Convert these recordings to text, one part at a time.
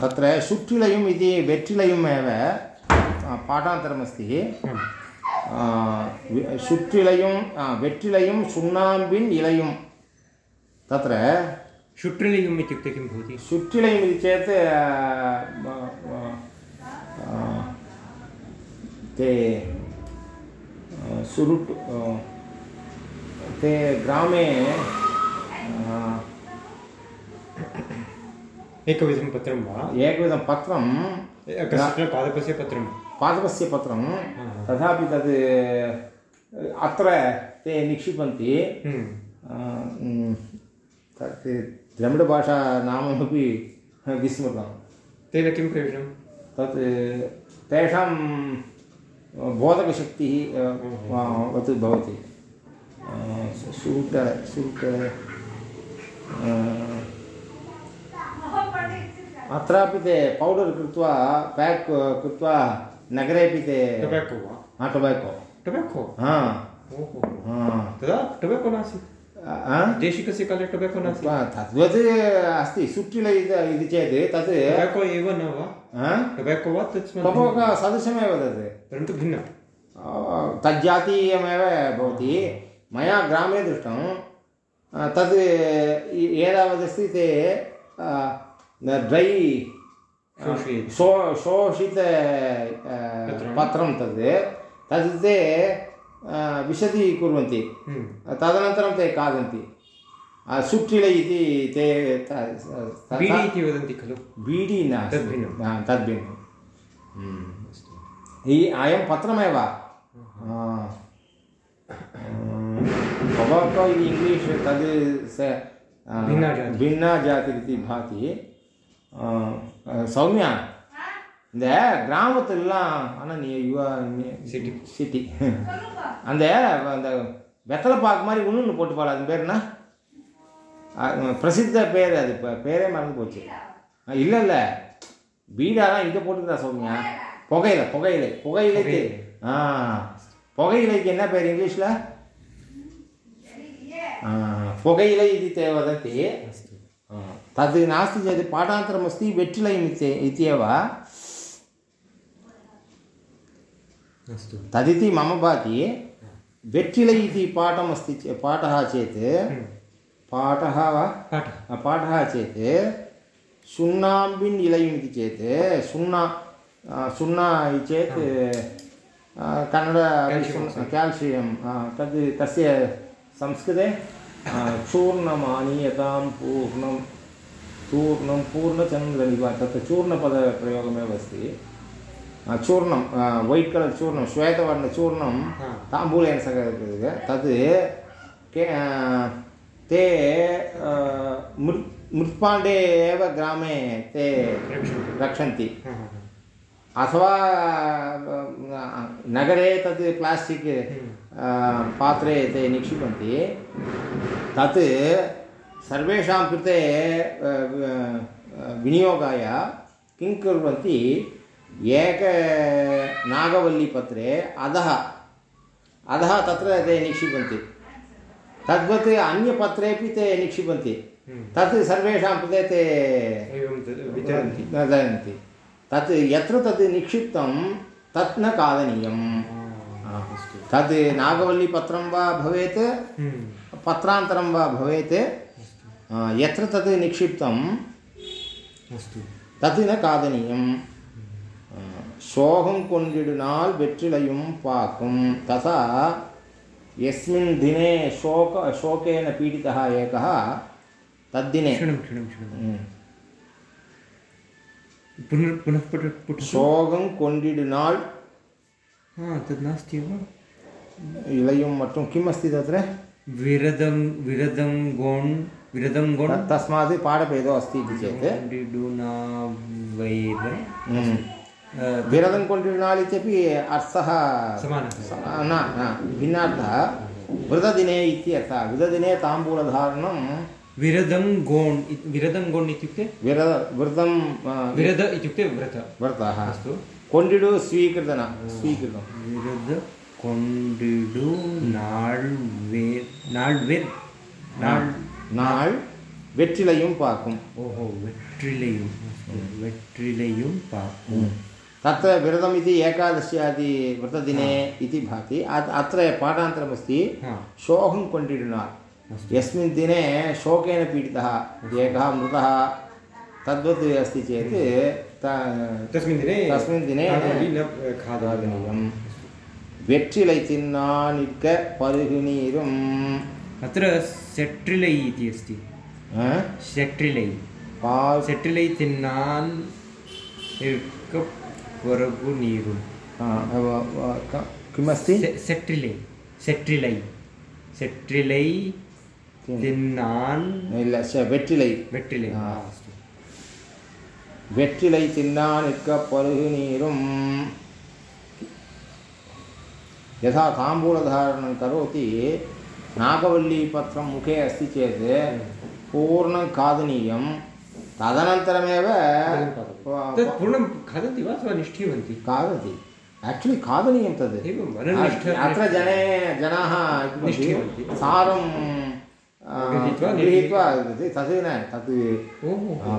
तत्र सुट्टिलयुम् इति वेट्टिलयुम् एव पाठान्तरमस्ति सुट्टिलयुं आ, सुण्णाम्बिन् इलयुं तत्र शुट्रिलियुम् इत्युक्ते किं भवति सुट्टिलयुम् इति चेत् ते सुरुट् ते ग्रामे आ, एकविधं पत्रं वा एकविधं पत्रं कस्य पादपस्य पत्रं पादपस्य पत्रं तथापि तद् अत्र ते निक्षिपन्ति तत् द्रविडभाषा नाममपि विस्मृतं तेन किं प्रयोजनं तत् तेषां बोधकशक्तिः वत् भवति सूट सूट अ, अत्रापि ते पौडर् कृत्वा पेक् कृत्वा नगरेपि ते टोबेको वा? हा टोबेको टोबेको हा. ओहो. हा. तदा टोबेको नासीत्? देशिकस्य काले टोबेको नासीत्? तद्वत् अस्ति. सुट्टिल इति चेत् तत् टोबेको एव न वा? टोबेको वा टोबोको सदृशमेव तत् परन्तु भिन्नं तज्जातीयमेव भवति. मया ग्रामे दृष्टं तद् एतावदस्ति ते ड्रै शो शोषित पत्रं। तद् तद् ते विशदीकुर्वन्ति। तदनन्तरं ते खादन्ति आ, सुट्टिलै इति ते त- त- बीडि इति वदन्ति खलु बीडि नास्ति तद्भिन्नं। तद्भिन्नं अयं पत्रमेव इति इङ्ग्लीष् तद् स आ, भिन्ना जातिः। भिन्ना जातिरिति भाति ஆ, ஆ, சௌமியா இந்த கிராமத்துலலாம் ஆனால் நீ யுவா City. சிட்டி அந்த அந்த வெத்தலை பாக்கு மாதிரி இன்னொன்று போட்டு பாடு அது பேர் என்ன ஆ, பிரசித்த பேர் அது இப்போ பேரே மறந்து போச்சு இல்லை இல்லை பீடாலாம் இங்கே போட்டுக்கிறா சௌமியா புகையிலை புகையிலை புகையிலைக்கு புகையிலை. ஆ புகையிலைக்கு என்ன பேர் இங்கிலீஷில் पुगैलै इति ते वदन्ति आ, तद् नास्ति चेत् पाठान्तरमस्ति वेट्टिलैम् इति इत्येव अस्तु तदिति मम भाति वेट्टिलै इति पाठमस्ति चे पाठः चेत् पाठः वा पाठः चेत् सुन्नाम्बिन् इलयुम् इति चेत् सुन्ना इति चेत् कन्नड. केल्शियं तद् तस्य संस्कृते चूर्णमानीयतां पूर्णं चूर्णं पूर्णचन्द्रनिव तत् चूर्णपदप्रयोगमेव अस्ति चूर्णं वैट् कलर् चूर्णं श्वेतवर्णचूर्णं ताम्बूलेन सह। तद् के ते मृत् मृत्पाण्डे एव ग्रामे ते रक्षन्ति। अथवा नगरे तद् प्लास्टिक् पात्रे ते निक्षिपन्ति। तत् सर्वेषां कृते विनियोगाय किं कुर्वन्ति एक नागवल्लीपत्रे अधः अधः तत्र ते निक्षिपन्ति। तद्वत् अन्यपत्रेपि ते निक्षिपन्ति। हम्म। तत् सर्वेषां कृते ते ददन्ति तत् यत्र तत् निक्षिप्तं तत् न खादनीयम्। तद् नागवल्लीपत्रं वा भवेत् हम्म। पत्रान्तरं वा भवेत् आ, यत्र तत् निक्षिप्तं अस्तु தத்து ந காதனியம் சோகம் கொண்டிடுனால் வெற்றிலையும் பாக்கும் ததா यस्मिन् दिने शोक शोकेन पीडितः एकः तद्दिने क्षणं क्षणं क्षणं ம். पुनः पुनः पठ पठ சோகம் கொண்டிடுனால் हा तद् नास्ति वा इलयुं मट्टुं किम् अस्ति तत्र विरदं विरदं गोण् विरदं गोण् तस्मात् पाठभेदो अस्ति इति चेत् विरदं कोण्डिनाल् इत्यपि अर्थः न न भिन्नार्थः वृतदिने इत्यर्थः वृतदिने ताम्बूलधारणं विरदं गोण् विरदं गोण् इत्युक्ते विर आ, विरद इत्युक्ते व्रत व्रतः अस्तु कोण्डिडु स्वीकृतन स्वीकृतं विरद कोण्डिडु नाळ् वेर् नाळ् वेर् नाळ् नाळ् வெற்றிலையும் பார்க்கும் ओहो वेट्रिलयुं अस्तु वेट्रिलयुं पाकु तत्र विरतमिति एकादश्यादि व्रतदिने इति भाति अत्- अत्र पाठान्तरमस्ति हा शोकं कोण्डिडिनार् अस्तु यस्मिन् दिने शोकेन पीडितः एकः मृतः तद्वत् अस्ति चेत् त- तस्मिन् दिने तस्मिन् दिने खादनीयं न खादनीयं खादनीयं वेट्रिलै तिन्नानिक्क परुहुनीरुम् अत्र सेट्रिलै इति अस्ति आ? सेट्रिलै पाल् सेट्रिलै तिन्नान् वरगु नीरु आ, व- व- क- किमस्ति सेट्रिलै सेट्रिलै सेट्रिलै तिन्नान् इल्ल श- वेट्रिलै वेट्रिलै हा. अस्तु வெற்றிலை தின்னானிற்க பருகு நீரும் यथा ताम्बूलधारणं करोति। नागवल्लीपत्रं मुखे अस्ति चेत् पूर्णं खादनीयं तदनन्तरमेव पूर्णं खादन्ति वा अथवा निष्ठीवन्ति? खादति। आक्चुलि खादनीयं तद्। अत्र जने जनाः सारं गृहीत्वा तद् न तत्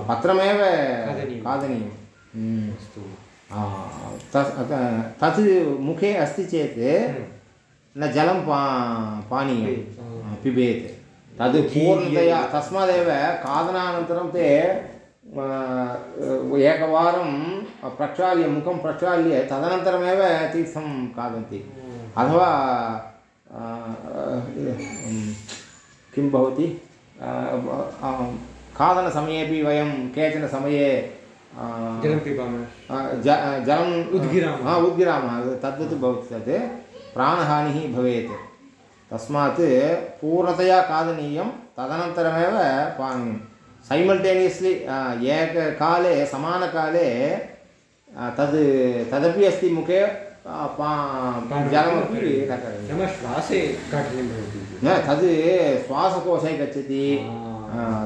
पत्रमेव खादनीयं। खादनीयं। हम्म। अस्तु। आ, तत् अत- तत् मुखे अस्ति चेत्। न जलं पा पानीयं पिबेत्। आ, पिबेत् तद् पूर्णतया तस्मादेव खादनानन्तरं ते एकवारं प्रक्षाल्य मुखं प्रक्षाल्य तदनन्तरमेव तीर्थं खादन्ति अथवा किं भवति खादनसमयेपि वयं केचन समये जलं पिबामः जलम् उद्गिरामः। हा उद्गिरामः तद्वत् भवति तत् प्राणहानिः भवेत् तस्मात् पूर्णतया खादनीयं तदनन्तरमेव पानीयं सैमल्टेनियस्लि एककाले समानकाले तद् तदपि अस्ति मुखे जलमपि नाम श्वासे काठिन्यं भवति न तद् श्वासकोशे गच्छति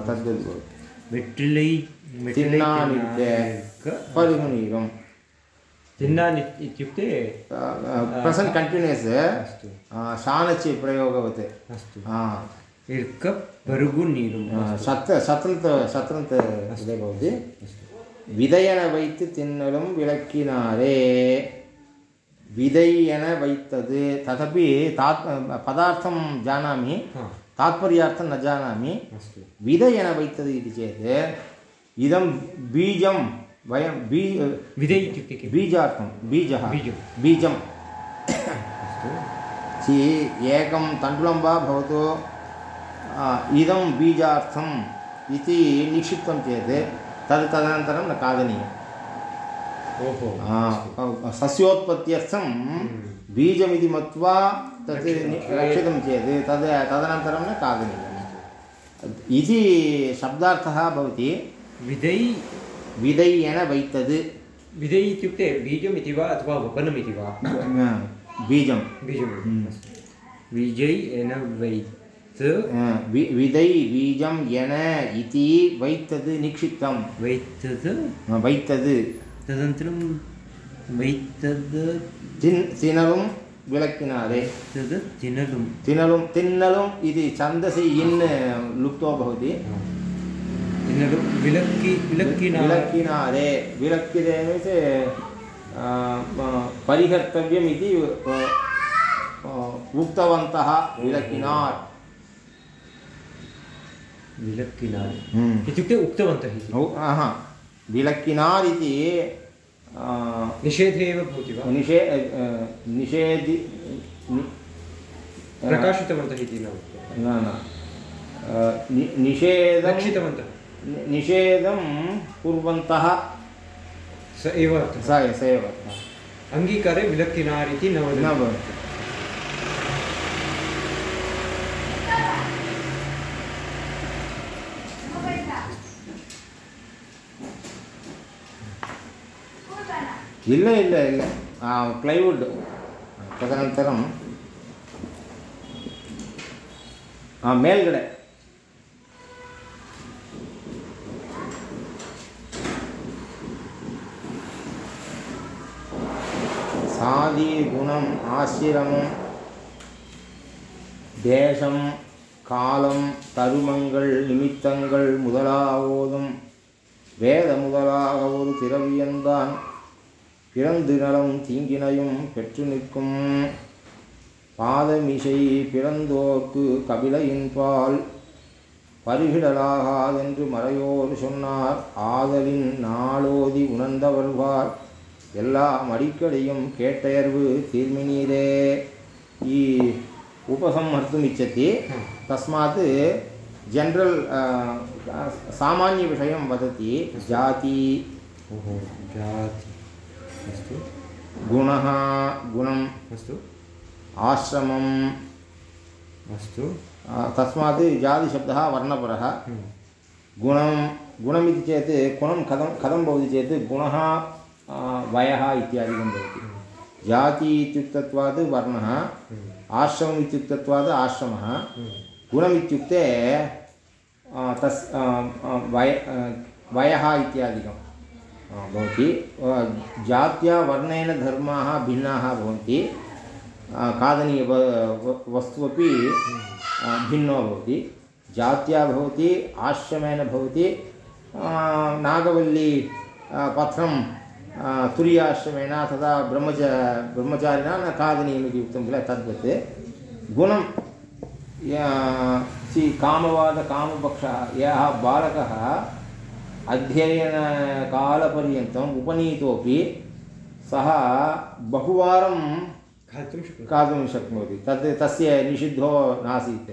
तद्वत् भवति வெற்றிலை வெற்றிலை तिन्नानित्य तिन्नानिक्क- परुगुनीरं तिन्नान् इत्- इत्युक्ते प्रसण्ट् कण्टिन्यूस् अस्तु शानचि प्रयोगवत् अस्तु आ, इर्क परुगु नीरुम् आ, शत शतन्त शतन्त इदे भवति अस्तु விதையென வைத்து தின்னலும் விளக்கினாரே விதையென வைத்தது तदपि तात् पदार्थं जानामि हा तात्पर्यार्थं न जानामि अस्तु विधयेन वैतद् इति चेत् इदं बीजं वयं बी विधै इत्युक्ते किं बीजार्थं बीजः बीजं। बीजं अस्तु। चि एकं तण्डुलं वा भवतु। इदं बीजार्थम् इति निक्षिप्तं चेत् तद् तदनन्तरं न खादनीयम्। ओहो। सस्योत्पत्त्यर्थं बीजमिति मत्वा तत् रक्षितं चेत् तद् तदनन्तरं न खादनीयम्। इति शब्दार्थः भवति। विधै विधय्येन वैतद् विधै इत्युक्ते बीजम् इति वा अथवा वपनम् इति वा बीजं बीजम् हम्म। अस्तु बीजै एन वैत् वि विदै बीजं यन इति वैतद् निक्षिप्तं वैतद् वैतद् तदनन्तरं वैतद् तिन् तिनलुं विलक्किनारे तद् तिनलुं तिनलुं तिन्नलुम् इति छन्दसि इन् लुप्तो भवति तिनलु विलक्कि विलक्किना विलक्किनारे विलक्किरे मीन्स् परिहर्तव्यम् इति उक्तवन्तः विलक्किनार् विलक्किनार्। इत्युक्ते उक्तवन्तः आहा विलक्किनार् इति निषेधे एव भवति वा निषे निषेधि प्रकाशितवन्तः इति न न निषेधं रक्षितवन्तः नि- निषेधं कुर्वन्तः स एव अर्थः स स एव अङ्गीकारे विलक्किनार् इति न न वदति भवति ಇಲ್ಲ ಇಲ್ಲ ಇಲ್ಲ ಪ್ಲೈವುಡ್ ತದನಂತರಂ ಆ, ಮೇಲ್ಗಡೆ ஜாதி குணம் ஆசிரமம். தேசம் காலம் தருமங்கள் நிமித்தங்கள் முதலாவோதும் வேத முதலாக ஒரு திரவியந்தான் பிறந்து நலம் தீங்கினையும் பெற்று நிற்கும் பாதமிசை பிறந்தோர்க்கு கபிலையின்பால் பருகிடலாகாதென்று மறையோடு சொன்னார். ஆதலின் நாளோதி உணர்ந்தவர்வார். எல்லாம் அடிக்கடியும் கேட்டயர்வு தீர்மினீரே ಈ उपसंहर्तुमिच्छति तस्मात् जनरल् सामान्यविषयं वदति जाति ओहो जाति अस्तु गुणः गुणम् अस्तु आश्रमम् अस्तु तस्मात् जातिशब्दः वर्णपरः हम्म, गुणं गुणमिति चेत् गुणं कथं कथं भवति चेत् गुणः आ, वयः इत्यादिकं भवति। जाति इत्युक्तत्वात् वर्णः, आश्रमम् इत्युक्तत्वात् आश्रमः गुणमित्युक्ते तस् वय वयः इत्यादिकं भवति। जात्या वर्णेन धर्माः भिन्नाः भवन्ति। खादनीय व- वस्तु अपि भिन्नो भवति। जात्या भवति आश्रमेण भवति। नागवल्ली पत्रं तुर्याश्रमेण तथा ब्रह्मच ब्रह्मचारिणा न खादनीयमिति उक्तं किल तद्वत् गुणं या- सि कामवादकामपक्षः यः बालकः अध्ययनकालपर्यन्तम् उपनीतोपि सः बहुवारं खादितुं खादितुं शक्नोति तद् तस्य निषिद्धो नासीत्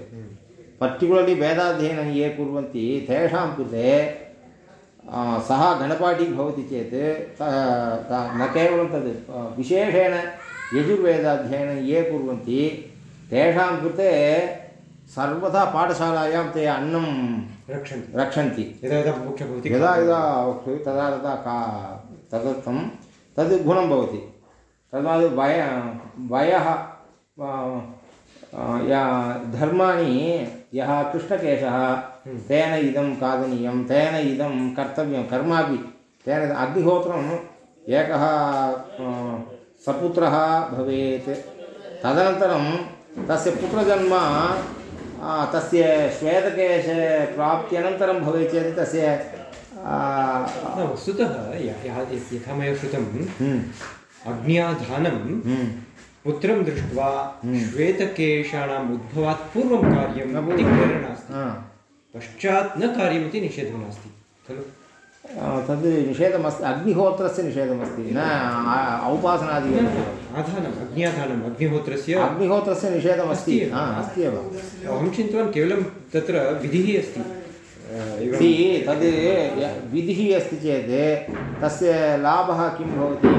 पर्टिकुलर्लि वेदाध्ययनं ये कुर्वन्ति तेषां कृते सः गणपाठी भवति चेत् न केवलं तद् विशेषेण यजुर्वेदाध्ययनं ये कुर्वन्ति तेषां कृते सर्वदा पाठशालायां ते अन्नं रक्षन्ति। रक्षन्ति। यदा यदा बुभुक्षा भवति यदा यदा वक्तुं तदा तदा का तदर्थं तद् गुणं भवति। तस्मात् वय वयः आ, आ, या धर्माणि यः कृष्णकेशः तेन इदं खादनीयं तेन इदं कर्तव्यं कर्मापि तेन अग्निहोत्रम् एकः सपुत्रः भवेत् तदनन्तरं तस्य पुत्रजन्म तस्य श्वेतकेशप्राप्त्यनन्तरं भवेत् चेत् तस्य वस्तुतः यथा मया श्रुतं अज्ञाधानं हम्म, पुत्रं दृष्ट्वा श्वेतकेशाणाम् उद्भवात् पूर्वं कार्यम् न इति पश्चात् न कार्यमिति निषेधः नास्ति खलु तद् निषेधमस्ति अग्निहोत्रस्य निषेधमस्ति न औपासनादि आधानम् अज्ञाधानम् अग्निहोत्रस्य अग्निहोत्रस्य निषेधमस्ति अस्ति एव। अहं चिन्तितवान् केवलं तत्र विधिः अस्ति। तद् विधिः अस्ति चेत् तस्य लाभः किं भवति?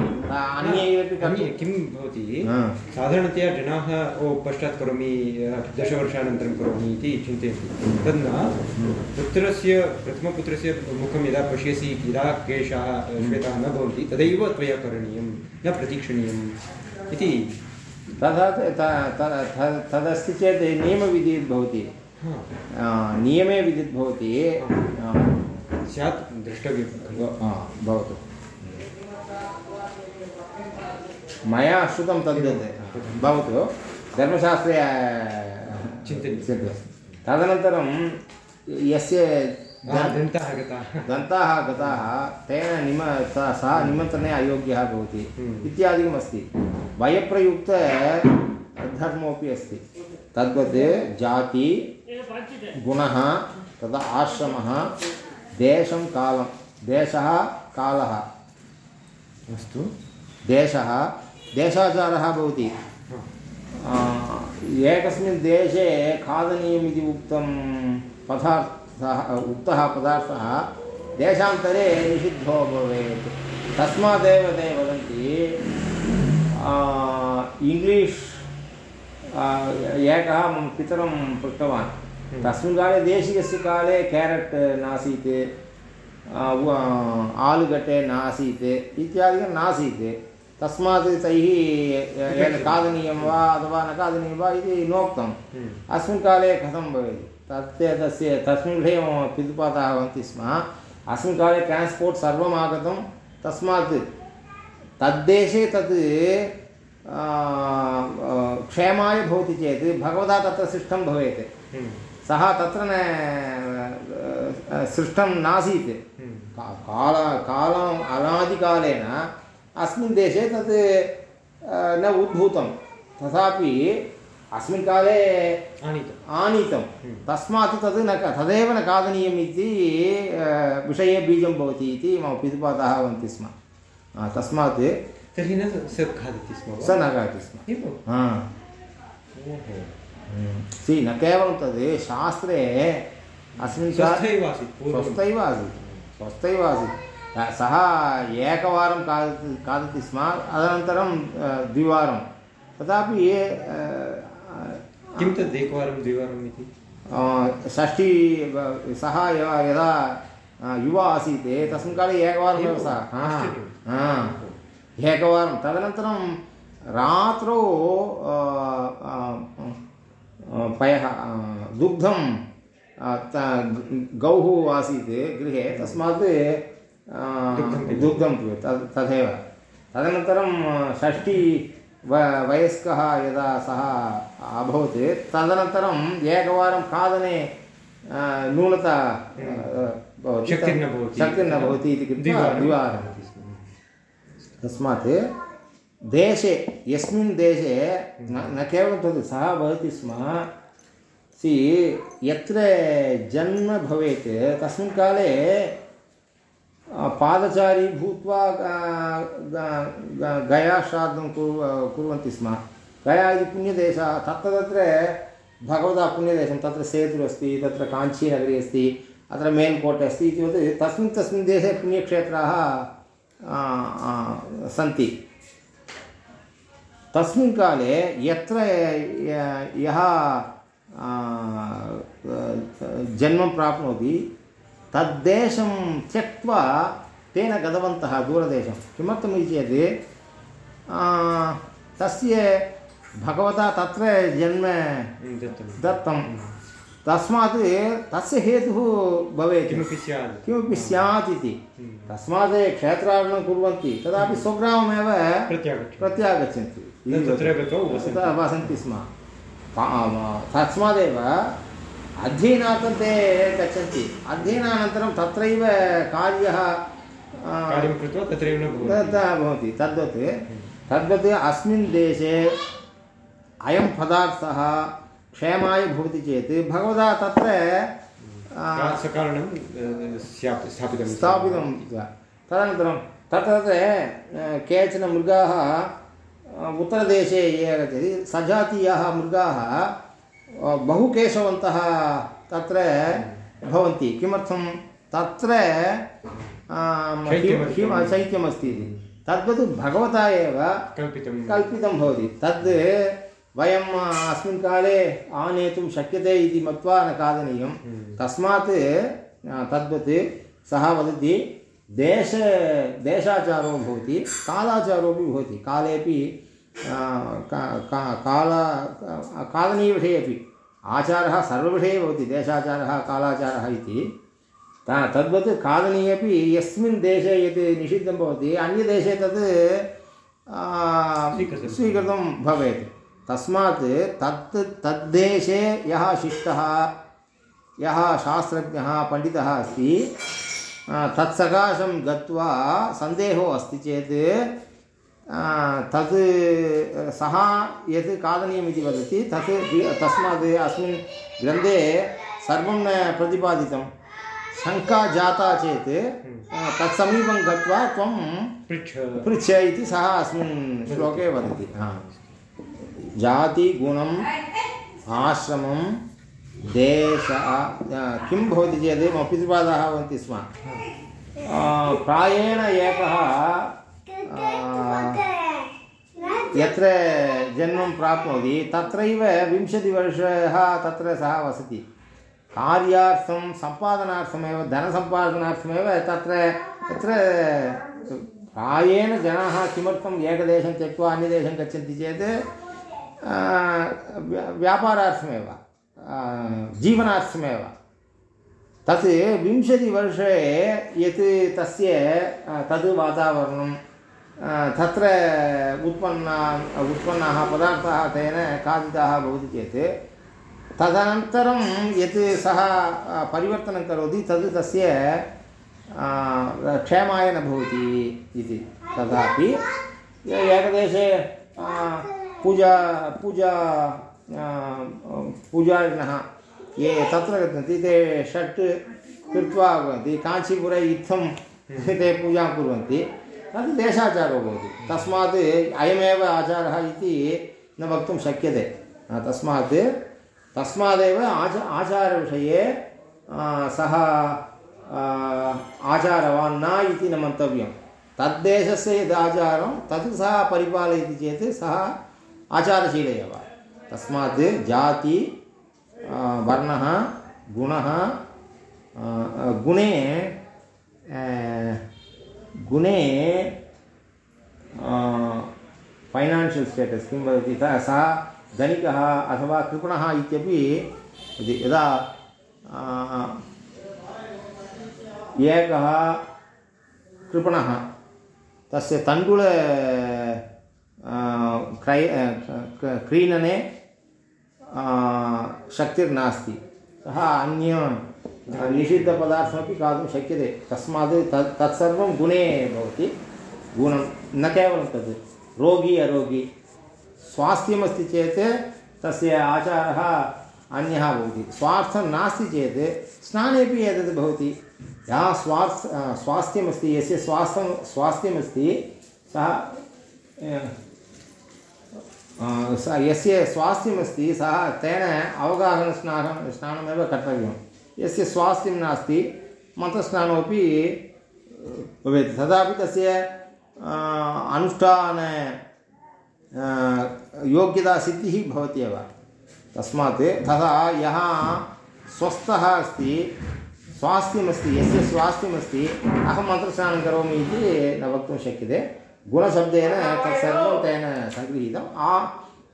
अन्ये किं भवति हा। साधारणतया जनाः ओ पश्चात् करोमि दशवर्षानन्तरं करोमि इति चिन्तयन्ति तद् न पुत्रस्य प्रथमपुत्रस्य मुखं यदा पश्यसि यदा केशाः श्वेताः न भवन्ति तदैव त्वया करणीयं न प्रतीक्षणीयम् इति तथा त- त- त- त- तदस्ति चेत् नियमविधिः भवति नियमे विधिः भवति स्यात् द्रष्टव्यं भवतु मया श्रुतं तद् भवतु। धर्मशास्त्रे आ, चिन्तनीयं। चिन्तयति। तदनन्तरं यस्य दन्ताः गताः। दन्ताः गताः तेन निम स- निमन्त्रणे अयोग्यः भवति हम्म। इत्यादिकमस्ति वयप्रयुक्त धर्मोपि अस्ति। तद्वत् जाति गुणः तदा आश्रमः देशं कालं देशः कालः। अस्तु। देशः देशाचारः भवति। एकस्मिन् देशे खादनीयमिति उक्तं पदार्थः उक्तः पदार्थः देशान्तरे निषिद्धो भवेत्। तस्मादेव ते वदन्ति आ, इङ्ग्लीष् एकः मम पितरं पृष्टवान्। तस्मिन् काले देशीयस्य काले केरट् नासीत् आ, उ- आलुगड्डे नासीत् इत्यादिकं नासीत्। तस्मात् तैः खादनीयं वा अथवा न खादनीयं वा इति नोक्तम् हम्म, अस्मिन् काले कथं भवेत्? तत् तस्य तस्मिन् विषये मम पितुपाताः वदन्ति स्म। अस्मिन् काले ट्रान्स्पोर्ट् सर्वम् आगतं तस्मात् तद्देशे तत् क्षेमाय भवति चेत् भगवता तत्र सृष्टं भवेत्। हम्म, स तत्र न सृष्टं नासीत्। हम्म। का- काल कालम् अनादिकालेन अस्मिन् देशे तत् न उद्भूतं। तथापि अस्मिन् काले आनीतम्। आनीतं तस्मात् तद् न तदेव न खादनीयम् इति विषये बीजं भवति इति मम पितृपादाः वदन्ति स्म। तस्मात् तर्हि न स खादति स्म स न खादति स्म। हा। ओहो। सि न केवलं तद् शास्त्रे अस्मिन् स्वस्थैव आसीत् स्वस्थैव आसीत्। स्वस्थैव आसीत्। सः एकवारं खादति खादति स्म। अनन्तरं द्विवारं। तथापि अ, किं तद् एकवारं द्विवारम् इति? षष्ठी सः यदा युवा आसीत् तस्मिन् काले सः। हा, आश्चर्यं। हा, एकवारं। तदनन्तरं रात्रौ पयः दुग्धं ग- आसीत् गृहे। तस्मात् दुग्धं पिबति। तथैव तदनन्तरं षष्ठी व वयस्कः यदा सः अभवत् तदनन्तरम् एकवारं खादने न्यूनता भवति शक्तिर्न भवति इति कृत्वा स्म। तस्मात् देशे यस्मिन् देशे न न केवलं तद् सः भवति स्म सि यत्र जन्म भवेत् तस्मिन् काले पादचारी भूत्वा ग- ग- ग- कुर्वन्ति स्म। गया इति पुण्यदेशः, तत्र तत्र भगवतः पुण्यदेशं, तत्र सेतुरस्ति तत्र काञ्चीनगरी अस्ति, अत्र मेल्कोटे अस्ति इति वत् तस्मिन् तस्मिन् देशे पुण्यक्षेत्राः सन्ति। तस्मिन् काले यत्र यः जन्मं प्राप्नोति तद्देशं त्यक्त्वा तेन गतवन्तः दूरदेशं। किमर्थम् इति चेत् तस्य भगवता तत्र जन्म हम्म, दत्तं तस्मात् तस्य हेतुः भवेत्। किमपि स्यात्। किमपि स्यात् इति। तस्मात् क्षेत्राटनं कुर्वन्ति तदापि स्वग्राममेव प्रत्यागच्छ प्रत्यागच्छन्ति। वसन्ति। स्म। तस्मादेव अध्ययनार्थं ते गच्छन्ति। अध्ययनानन्तरं तत्रैव कार्यः कार्यं कृत्वा तत्रैव भवति। तद्वत् तद्वत् अस्मिन् देशे अयं पदार्थः क्षेमाय भवति चेत् भगवता तत्र स्थापितं। स्थापितं तदनन्तरं तत्र केचन मृगाः उत्तरदेशे ये आगच्छति सजातीयाः मृगाः बहु केशवन्तः तत्र भवन्ति। किमर्थं? तत्र शैत्यमस्ति। इति। तद्वत् भगवता एव कल्पितं। कल्पितं भवति। तद् वयम् अस्मिन् काले आनेतुं शक्यते इति मत्वा न खादनीयं। तस्मात् तद्वत् सः वदति देश देशाचारो भवति कालाचारोपि भवति। कालेपि का- का- काल खादनीयविषये अपि। आचारः सर्वविषये भवति देशाचारः कालाचारः इति। ता- तद्वत् खादनीये अपि यस्मिन् देशे यत् निषिद्धं भवति अन्यदेशे तत्। स्वीकृतं। भवेत्। तस्मात् तत् तद्देशे यः शिष्टः यः शास्त्रज्ञः पण्डितः अस्ति तत्सकाशं गत्वा सन्देहो अस्ति चेत् तत् सः यत् खादनीयमिति वदति तत् तस्मात् अस्मिन् ग्रन्थे सर्वं न प्रतिपादितं। शङ्का जाता चेत् तत्समीपं गत्वा त्वं पृच्छ। पृच्छ इति सः अस्मिन् श्लोके वदति। हा। जाति आश्रमं देश किं भवति चेत् मम पितृपादाः वदन्ति स्म प्रायेण एकः यत्र जन्मं प्राप्नोति, तत्रैव विंशतिवर्षः तत्र सः वसति। कार्यार्थं सम्पादनार्थमेव, धनसम्पादनार्थमेव तत्र तत्र प्रायेण जनाः किमर्थम् एकदेशं त्यक्त्वा अन्यदेशं गच्छन्ति चेत् व्या- व्यापारार्थमेव जीवनार्थमेव। तत् विंशतिवर्षे यत् तस्य तद् वातावरणं तत्र उत्पन्ना उत्पन्नाः पदार्थाः तेन खादिताः भवति चेत् तदनन्तरं यत् सः परिवर्तनं करोति तद् तस्य क्षेमाय न भवति इति। तथापि एकदेशे पूजा पूजा पूजारिणः ये तत्र गच्छन्ति ते षट् कृत्वा भवन्ति काञ्चीपुरे इत्थं ते पूजां कुर्वन्ति। तद् देशाचारो भवति। तस्मात् अयमेव आचारः इति न वक्तुं शक्यते। तस्मात्, तस्मादेव आच, आचारविषये सः आचारवान् न इति न मन्तव्यं। तद्देशस्य यद् आचारं तत् सः परिपालयति चेत् सः आचारशील एव। तस्मात् जाति वर्णः, गुणः गुणे गुणे फैनान्शियल् स्टेटस् किं वदति? सः धनिकः अथवा कृपणः इत्यपि यदा एकः कृपणः, तस्य तण्डुल क्रय क्रीणने शक्तिर्नास्ति। सः अन्य निषिद्धपदार्थमपि खादितुं शक्यते। तस्मात् तत् तत्सर्वं गुणे भवति। गुणं न केवलं तद्, रोगी अरोगी। स्वास्थ्यमस्ति चेत् तस्य आचारः अन्यः भवति। स्वार्थं नास्ति चेत् स्नानेपि एतद् भवति। यः स्वार्थ स्वास्थ्यमस्ति, यस्य स्वास्थ्यं स्वास्थ्यमस्ति, सः यस्य स्वास्थ्यमस्ति, सः तेन अवगाहनस्नानं, स्नानमेव कर्तव्यं यस्य स्वास्थ्यं नास्ति मन्त्रस्नानमपि भवेत्। तदापि तस्य अनुष्ठान अ, योग्यता सिद्धिः भवत्येव तस्मात् तथा यः स्वस्थः अस्ति स्वास्थ्यमस्ति यस्य स्वास्थ्यमस्ति अहं मन्त्रस्नानं करोमि इति न वक्तुं शक्यते। गुणशब्देन तत्सर्वं तेन सङ्गृहीतम् आ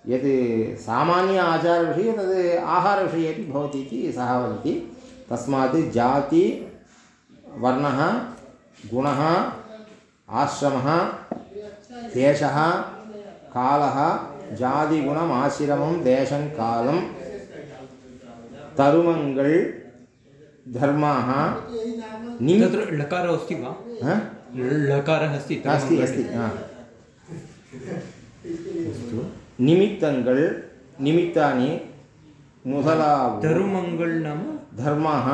यत् सामान्य आचारविषये तद् आहारविषये अपि भवति इति सः वदति। तस्मात् जाति वर्णः गुणः आश्रमः देशः कालः जातिगुणम् आश्रमं देशं कालं तरुमङ्गल् धर्माः तत्र लकारः अस्ति वा? लकारः अस्ति अस्ति अस्ति. निमित्तङ्गल् निमित्तानि तरुमङ्गल् नाम धर्माः.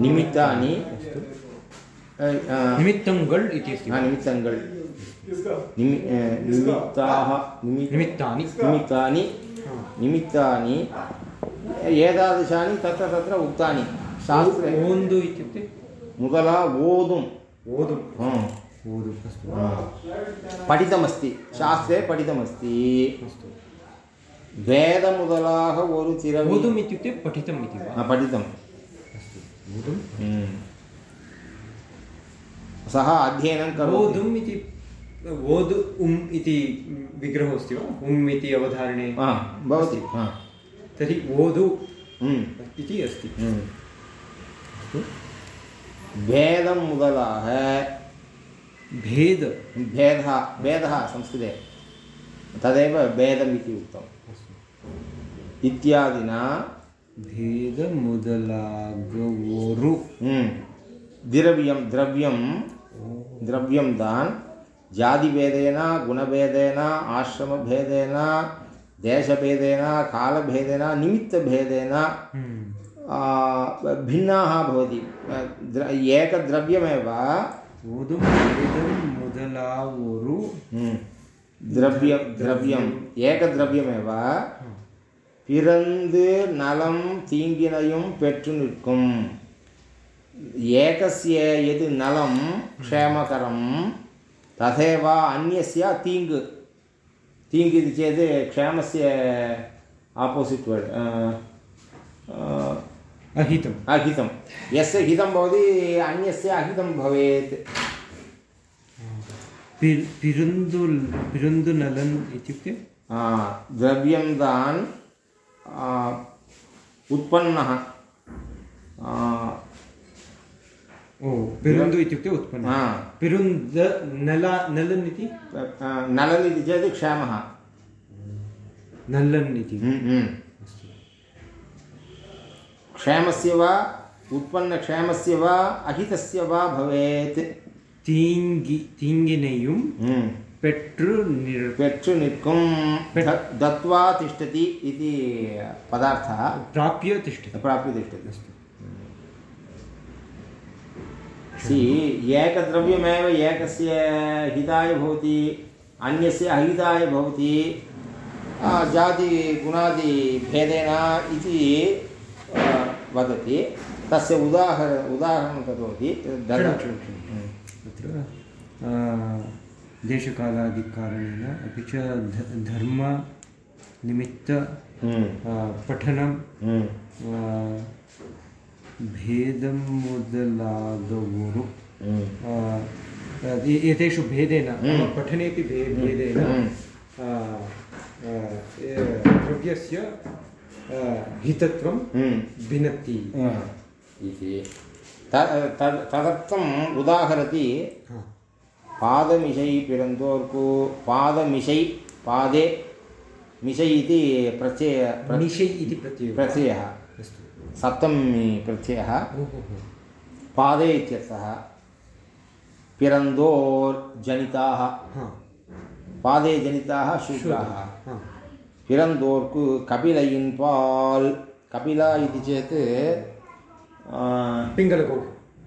निमित्तानि। निमित्तङ्गल् इति अस्ति। निमित्तङ्गल्। निमि निमित्ताः निमित्तानि। निमित्तानि निमित्तानि। एतादृशानि तत्र तत्र उक्तानि। शास्त्रे ओन्दु इत्युक्ते? मुदल ओदुम्। ओदु हा, ओदु अस्तु हा. पठितमस्ति शास्त्रे पठितमस्ति अस्तु वेदमुदलाः ஒரு திரவி ओदुम् इत्युक्ते पठितम् इति वा हा, पठितम् अस्तु ओदुम् हम्म. सः अध्ययनं करोति ओदुम् इति ओदु उम् इति विग्रहो अस्ति वा उम् इति अवधारणे हा, भवति हा. तर्हि ओदु हम्म, इति अस्ति हम्म. भेद। भेदः भेदः संस्कृते। तदेव भेदम् इति उक्तम्। इत्यादिना भेदमुदलागोरु हम्म। द्रव्यं द्रव्यं द्रव्यं दान् जातिभेदेन गुणभेदेन आश्रमभेदेन देशभेदेन कालभेदेन निमित्तभेदेन हम्म। भिन्नाः भवति। द्र एकद्रव्यमेव உதும் எளிதும் முதலாவுரு திரவியம் திரவியம். ஏக திரவியமேவ? பிறந்து நலம் தீங்கினையும் பெற்று நிற்கும். ஏகசிய எது நலம்? க்ஷேமகரம். ததேவா அந்நியசியா தீங்கு. தீங்கு இது சேது க்ஷேமசிய ஆப்போசிட் வேர்டு अहितम्। अहितं यस्य हितं भवति अन्यस्य अहितं भवेत्। पिर् पिरुन्दु पिरुन्दुनलन् इत्युक्ते? द्रव्यं दान् उत्पन्नः। ओ पिरुन्दु इत्युक्ते उत्पन्नं। पिरुन्द नला नलन् इति? नलन् इति चेत् क्षामः। नल्लन् इति। हम्म, हम्म। क्षेमस्य वा उत्पन्नक्षेमस्य वा अहितस्य वा भवेत् तीङ्गि तीङ्गिनैयुं हम्म। पेट्रु निर् पेट्रु नित्कुं द- दत्त्वा तिष्ठति इति पदार्थः प्राप्य तिष्ठति प्राप्य तिष्ठति सि एकद्रव्यमेव एकस्य हिताय भवति अन्यस्य अहिताय भवति आ, जातिगुणादिभेदेन इति वदति तस्य उदाहर उदाहरणं करोति। तत्र देशकालादिकारणेन अपि च धर्मनिमित्त हम्म, पठनं हम्म, भेदं मोदलादवुरु। हम्म, एतेषु भेदेन पठनेपि भे भेदेन। द्रव्यस्य हितत्वं हा, इति तद् तदर्थम् उदाहरति. पादमिशै पिरन्तोर्कु पादमिशै पादे मिशै इति प्रत्यय प्र- निशै इति प्रत्ययः प्रत्ययः सप्तमी प्रत्ययः पादे इत्यर्थः पिरन्दोर् जनिताः पादे जनिताः शूद्राः पाल् कपिला इति चेत् आ, पिङ्गलगौ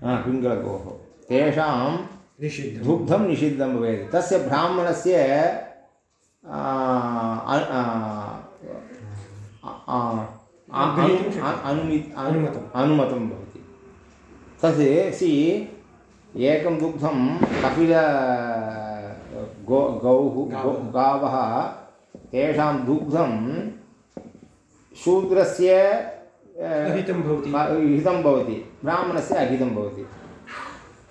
आ, पिङ्गलगोः तेषां निषिद्धं दुग्धं निषिद्धं भवेत् तस्य ब्राह्मणस्य अनुमतं भवति तत् सि एकं दुग्धं कपिल गो गौः गो गावः तेषां दुग्धं शूद्रस्य अ, अहितं भवति हितं भवति ब्राह्मणस्य अहितं भवति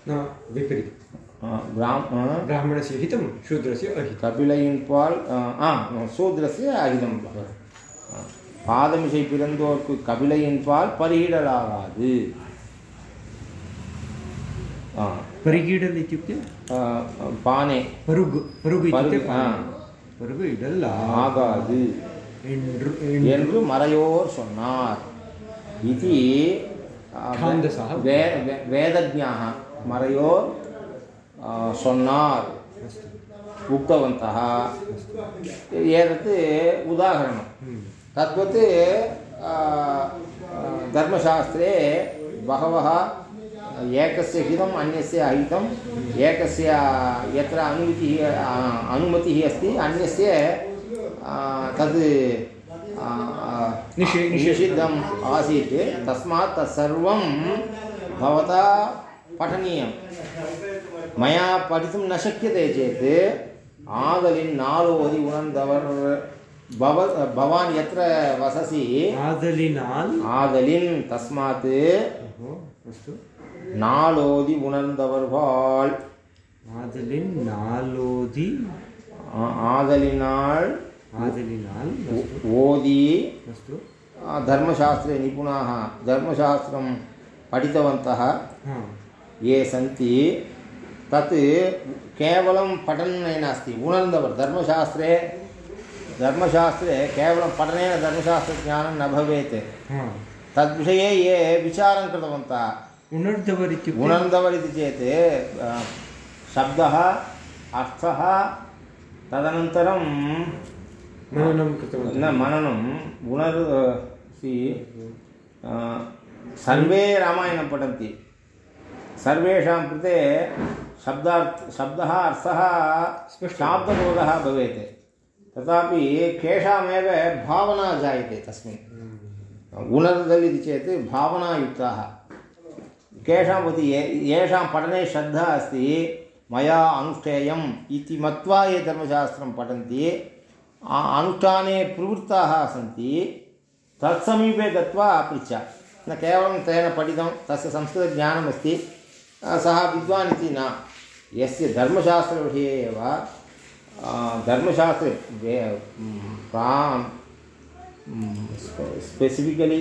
न विपरीतं ब्राह् ब्राह्मणस्य हितं शूद्रस्य अहितं கபிலையின் பால் ஆ சூத்ரஸ்ய அகிதம் பாதமிசை பிறந்தோர்க்கு கபிலையின் பால் பரிகிடலாகாது ஆ, परिगीडल् इत्युक्ते ஆ, பானே परुग् परुग् इत्युक्ते परुग्, हा। परुग् इडल् ஆகாது एण्ड्रु என்று மறையோர் சொன்னார் இது ஆ, छान्दसः வே வே- வேதஜ்ஞாः மறையோர் ஆ, சொன்னார் अस्तु उक्तवन्तः एतत् उदाहरणं हम्म। तद्वत् आ, आ, धर्मशास्त्रे बहवः एकस्य हितम् अन्यस्य अहितम्। एकस्य यत्र अनुमतिः अनुमतिः अस्ति अन्यस्य तद् निषिद्धम्। आसीत्। तस्मात् तत्सर्वं भवता पठनीयं मया पठितुं न शक्यते चेत् आदलिन् नालोदि उणन्दवर् भव भवान् यत्र वससि आदलिनाल्? आदलिन् तस्मात् अस्तु। நாளோதி உணர்ந்தவர்பால் आदलिन् नालोदि ஆ- ஆதலினால் आदलिनाल् अस्तु ஓதி अस्तु ஆ, தர்மசாஸ்திரே நிபுணாः धर्मशास्त्रं पठितवन्तः हा ये सन्ति तत् केवलं पठनेन नास्ति उणर्न्दवर् धर्मशास्त्रे धर्मशास्त्रे केवलं पठनेन धर्मशास्त्रज्ञानं न भवेत् हा तद्विषये ये विचारं कृतवन्तः उणर्दवर् इत्युक्ते उणर्न्दवर् इति चेत् शब्दः अर्थः तदनन्तरं मननं कृतवन्तः। न मननम् उणर् सि सर्वे रामायणं पठन्ति। सर्वेषां कृते शब्दार्थ शब्दः अर्थः। शाब्दबोधः भवेत्। तथापि केषामेव भावना जायते तस्मिन्। उणर्दल् इति चेत् भावनायुक्ताः। केषां ये, येषां पठने श्रद्धा अस्ति, मया अनुष्ठेयम् इति मत्वा ये धर्मशास्त्रं पठन्ति अनुष्ठाने प्रवृत्ताः सन्ति, तत्समीपे गत्वा पृच्छ। न केवलं तेन पठितं, तस्य संस्कृतज्ञानमस्ति सः विद्वान् इति न। यस्य धर्मशास्त्रविषये एव धर्मशास्त्रे स्पेसिफिकलि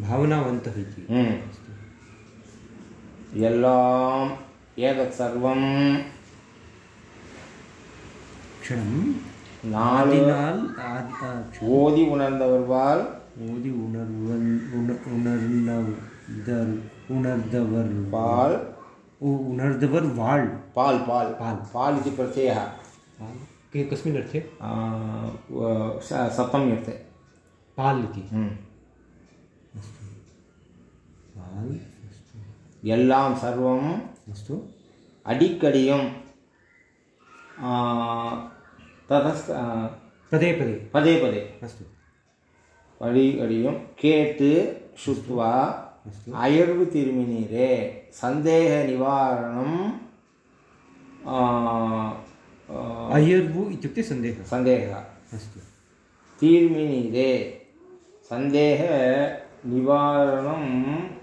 भावनावन्तः इति ம். எல்லாம் ஏதத் சர்வம் क्षणं நாலு ஆதினால் ஆதி ஆ, க்ஷ- ஓதி உணர்ந்தவர் பால் ஓதி உணர்வன் உண உணர்ந்தவர் உணர்ந்தவர் பால் ஓ உணர்ந்தவர் வாழ் பால் பால் पाल्। पाल् इति प्रत्ययः के- कस्मिन् अर्थे आ, व- स- सप्तम्यर्थे पाल् इति ம். पाल् எல்லாம் சர்வம் अस्तु அடிக்கடியும் ஆ, ததஸ்த ஆ, पदे पदे பதே பதே अस्तु அடிக்கடியும் கேட்டு சுத்வா अस्तु அயர்வு திருமினீரே சந்தேக நிவாரணம் ஆ, ஆ, अयर्वु इत्युक्ते सन्देहः சந்தேகः अस्तु தீர்மினிரே சந்தேக நிவாரணம் ஆ,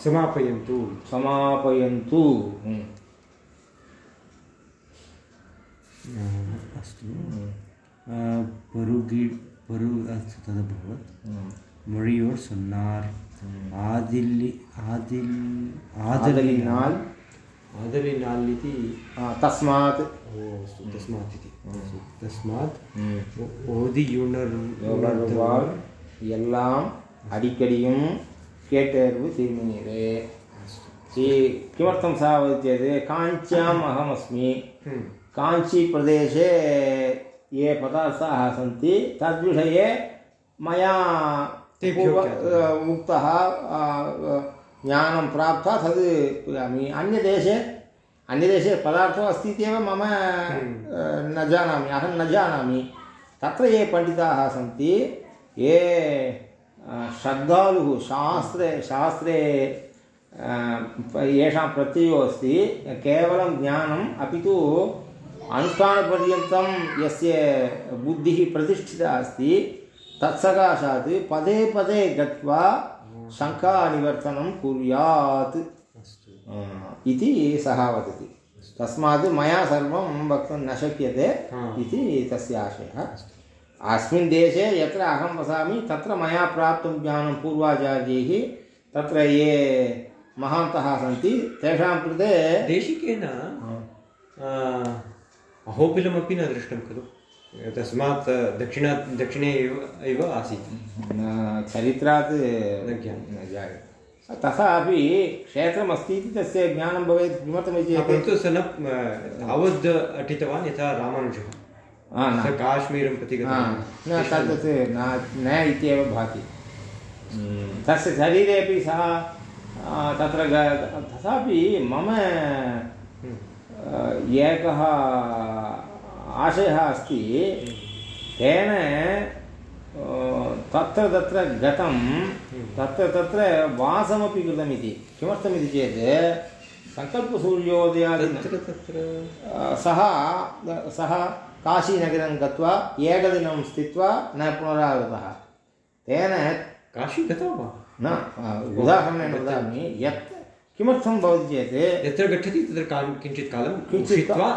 ಸಮಾಪಯಂತು ಸಮಾಪಯಂತು ಅಷ್ಟು ಪರುಗಿ ಪರು ತದಭವತ್ மொழியோர் சொன்னார் ஆதில்லி ஆதில் ஆதலினால் ஆதலினால் இது தஸ்மாத் தஸ்மாத் இது தஸ்மாத் ஓதி உணர்வால் எல்லாம் அடிக்கடியும் केटेरुः तिरुमिनीरे किमर्थं सा वदति चेत् काञ्च्याम् अहमस्मि काञ्चीप्रदेशे ये पदार्थाः सन्ति तद्विषये मया उक्तः ज्ञानं प्राप्त्वा तद् पुरामि अन्यदेशे अन्यदेशे पदार्थः अस्ति इत्येव मम न जानामि अहं न जानामि तत्र ये पण्डिताः सन्ति ये श्रद्धालुः शास्त्रे शास्त्रे येषां प्रत्ययो अस्ति केवलं ज्ञानम् अपि तु अनुष्ठानपर्यन्तं यस्य बुद्धिः प्रतिष्ठिता अस्ति तत्सकाशात् पदे पदे गत्वा शङ्कानिवर्तनं कुर्यात् इति सः वदति तस्मात् मया सर्वं वक्तुं न शक्यते। इति तस्य आशयः अस्मिन् देशे यत्र अहं वसामि तत्र मया प्राप्तं ज्ञानं पूर्वाचार्यैः तत्र ये महान्तः सन्ति तेषां कृते देशिकेन अहोबिलमपि न दृष्टं खलु। तस्मात् दक्षिणात् दक्षिणे एव एव आसीत्। चरित्रात् तथापि क्षेत्रमस्ति इति तस्य ज्ञानं भवेत् किमर्थमिति परन्तु स न तावद् अटितवान् यथा रामानुजः। काश्मीरं प्रति हा, न तद् न न इत्येव भाति। हम्म, तस्य शरीरे अपि सः तत्र ग- तथापि मम हम्म, एकः आशयः अस्ति। तेन तत्र तत्र गतं तत्र तत्र वासमपि कृतमिति। किमर्थमिति चेत् सङ्कल्पसूर्योदयादि तत्र तत्र सः सः काशीनगरं गत्वा एकदिनं स्थित्वा न पुनरागतः। तेन काशी गता वा? न उदाहरणेन वदामि यत् किमर्थं भवति चेत् यत्र गच्छति तत्र काल किञ्चित् कालं उषित्वा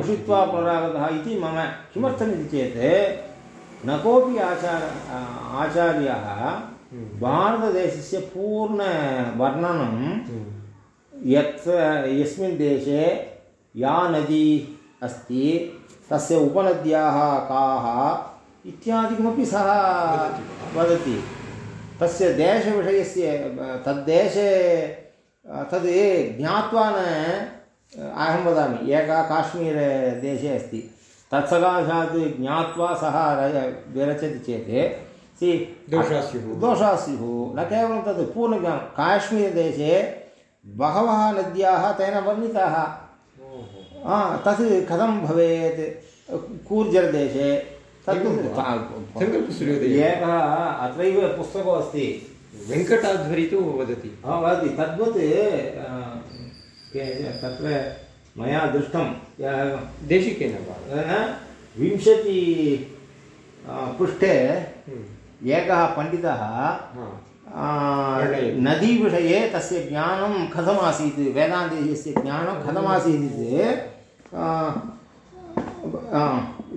उषित्वा पुनरागतः इति मम किमर्थमिति चेत् न कोऽपि आचार आचार्यः भारतदेशस्य पूर्णवर्णनं हम्म, यत् यस्मिन् देशे या नदी अस्ति तस्य उपनद्याः काः? इत्यादिकमपि सः वदति। तस्य देशविषयस्य तद्देशे तद् ज्ञात्वा न अहं वदामि एकः काश्मीरदेशे अस्ति। तत्सकाशात् ज्ञात्वा सः विरचति चेत् सि दोषाः स्युः दोषाः स्युः न केवलं तद् पूर्णज्ञानं। काश्मीरदेशे बहवः नद्याः तेन वर्णिताः। तत् कथं भवेत्? कूर्जरदेशे। एकः अत्रैव पुस्तको अस्ति। वेङ्कटाध्वरी तु वदति। हा वदति। तद्वत् तत्र मया दृष्टं। देशिकेन वा? विंशति पृष्ठे हम्म। एकः पण्डितः। नदीविषये तस्य ज्ञानं कथमासीत्? वेदान्तस्य ज्ञानं कथमासीत्?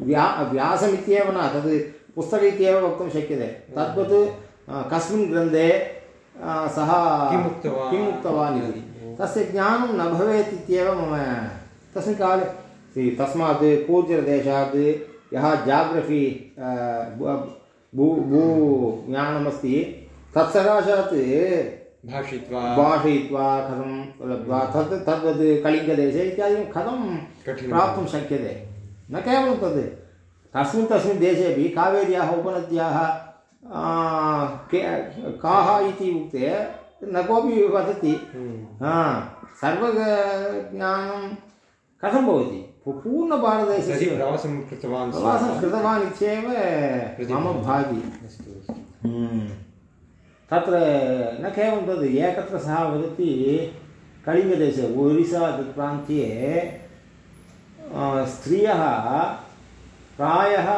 व्या व्यासमित्येव न तद् पुस्तकमित्येव वक्तुं शक्यते तद्वत् कस्मिन् ग्रन्थे सः किम् उक्तवान्? किम् उक्तवान् इति तस्य ज्ञानं न भवेत् इत्येव मम तस्मिन् काले तस्मात् कूर्जरदेशात् यः जाग्रफि भू भू ज्ञानमस्ति तत्सकाशात् भाषित्वा। भाषयित्वा कथं लब्ध्वा तत् तद्वत् कलिङ्गदेशे इत्यादिकं कथं प्राप्तुं शक्यते। न केवलं तद् तस्मिन् तस्मिन् देशेपि कावेर्याः उपनद्याः के काः इति उक्ते न कोऽपि वदति। हम्म। सर्वज्ञानं कथं भवति? पूर्णभारतदेशस्य प्रवासं कृतवान् प्रवासं कृतवान् इत्येव मम भाति अस्तु अस्तु। हम्म। तत्र न केवलं तद् एकत्र सः वदति कलिङ्गदेशे ओरिसा तत् प्रान्त्ये स्त्रियः प्रायः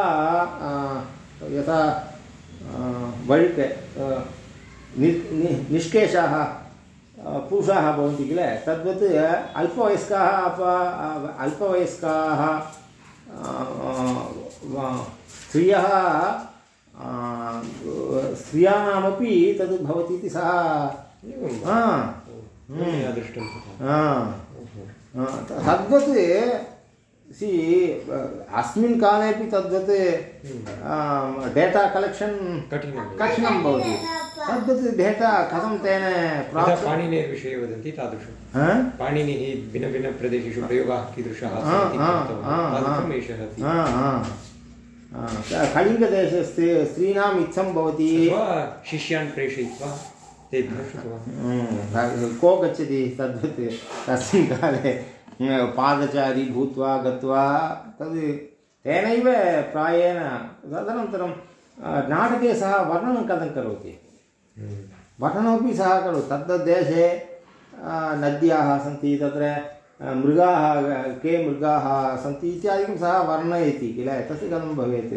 यथा वळिके नि निष्केशाः पुरुषाः भवन्ति किल? तद्वत् अल्पवयस्काः अप, अल्पवयस्काः स्त्रियः स्त्रियाणामपि तद् भवति इति सः? हा, मया दृष्टं तद्वत् सि अस्मिन् कालेपि तद्वत् डेटा कलेक्षन् कठिनं कठिनं भवति। तद्वत् डेटा कथं तेन पाणिनेर्विषये वदन्ति तादृशं। पाणिनिः भिन्नभिन्नप्रदेशेषु प्रयोगाः कीदृशाः एषः हा, हा. हा, कलिङ्गदेशे स्त्री स्त्रीणाम् इत्थं भवति. शिष्यान् प्रेषयित्वा हम्म, को गच्छति तद्वत् तस्मिन् काले? हम्म, पादचारी भूत्वा गत्वा तद् तेनैव प्रायेण तदनन्तरं नाटके सः वर्णनं कथं करोति? वर्णनमपि सः करोति। तद्देशे नद्याः सन्ति तत्र मृगाः के मृगाः सन्ति इत्यादिकं सः वर्णयति किल तस्य कथं भवेत्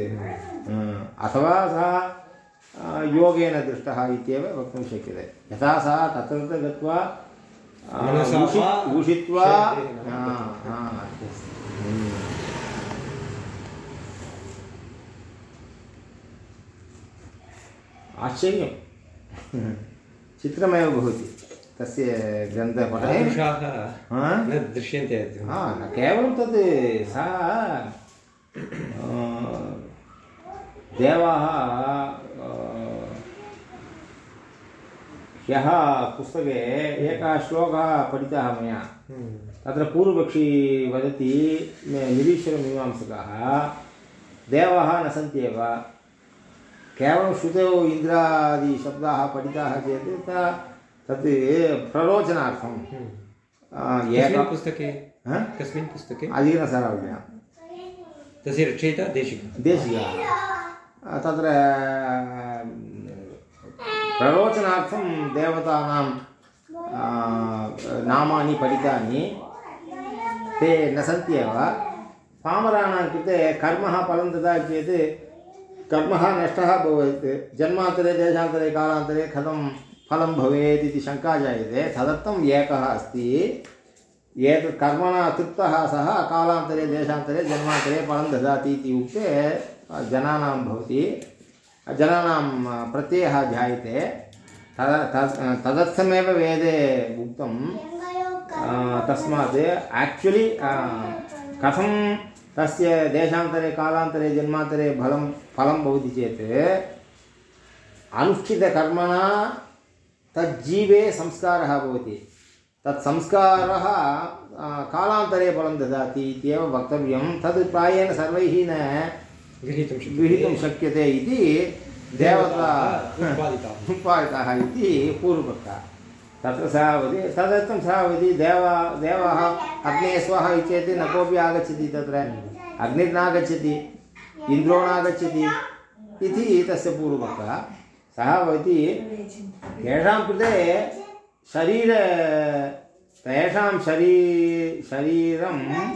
हम्म, अथवा सः आ, योगेन दृष्टः इत्येव वक्तुं शक्यते यथा सः तत्र तत्र गत्वा आ, मनसा उषि वा उषित्वा शरीरेण हा, हा, हम्म। आश्चर्यं चित्रमेव भवति तस्य ग्रन्थपठने? न दृश्यन्ते हा न केवलं तद् सा देवाः ह्यः पुस्तके एकः श्लोकः पठितः मया। हम्म। तत्र पूर्वपक्षी वदति निरीश्वरमीमांसकाः देवाः न सन्त्येव। केवलं श्रुतौ इन्द्रादिशब्दाः पठिताः चेत् तत् प्ररोचनार्थं हम्म। एक पुस्तके? हा? कस्मिन् पुस्तके? अधीनसारवज्ञा तस्य रचयिता देशिकः। देशीयः तत्र प्ररोचनार्थं देवतानां नामानि पठितानि ते न सन्ति एव। पामराणां कृते कर्मः फलं ददाति चेत् कर्मः नष्टः भवेत्। जन्मान्तरे देशान्तरे कालान्तरे कथं फलं भवेत् शङ्का जायते। तदर्थम् एकः अस्ति। एतत् कर्मणा तृप्तः सः कालान्तरे, देशान्तरे, जन्मान्तरे फलं ददाति इति उक्ते जनानां भवति। जनानां प्रत्ययः जायते। तद् तदर्थमेव वेदे उक्तं तस्मात् आक्चुलि कथं तस्य देशान्तरे, कालान्तरे, जन्मान्तरे फलं फलं भवति चेत्, अनुष्ठितकर्मणा तज्जीवे संस्कारः भवति। तत् संस्कारः कालान्तरे फलं ददाति इत्येव वक्तव्यं। तद् प्रायेण सर्वैः न गृहीतुं गृहीतुं शक्यते इति देवता उत्पादिताः। इति पूर्वपक्षः तत्र सः वदति तदर्थं सः वदति देवा देवाः अग्ने स्वः चेत् न कोऽपि आगच्छति तत्र। अग्निर्नागच्छति इन्द्रो नागच्छति इति तस्य पूर्वपक्षः सः भवति तेषां कृते शरीर तेषां शरी शरीरं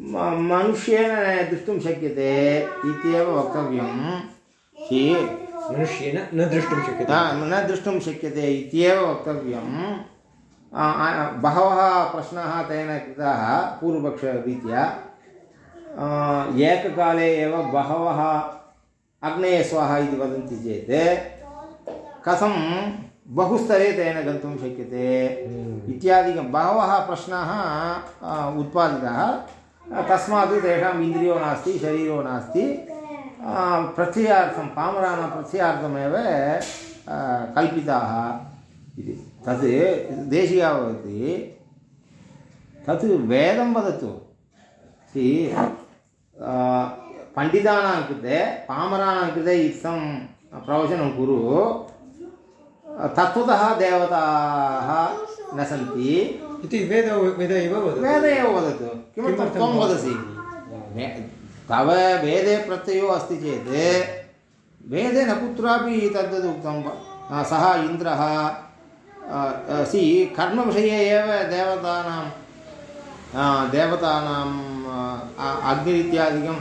म- मनुष्येन द्रष्टुं शक्यते इत्येव वक्तव्यं। हि मनुष्येन न द्रष्टुं शक्यते। न न द्रष्टुं शक्यते इत्येव वक्तव्यं बहवः प्रश्नाः तेन कृताः पूर्वपक्षरीत्या। एककाले एव बहवः अग्नये स्वाहा इति वदन्ति चेत् कथं बहुस्तरे तेन गन्तुं शक्यते इत्यादिकं बहवः प्रश्नाः उत्पादिताः। तस्मात् तेषाम् इन्द्रियो नास्ति शरीरो नास्ति। प्रत्ययार्थं पामराणां प्रत्ययार्थमेव कल्पिताः इति। तत् देशीया भवति। तत् वेदं वदतु। पण्डितानां कृते पामराणां कृते इत्थं प्रवचनं कुरु। तत्त्वतः देवताः न सन्ति। इति वेद वेद एव वदति। वेद एव वदतु। किमर्थं त्वं वदसि? तव वेदे प्रत्ययो अस्ति चेत् वेदे न कुत्रापि तद्वद् उक्तं सः इन्द्रः सि कर्मविषये एव देवतानां आ, देवतानां अग्नि इत्यादिकं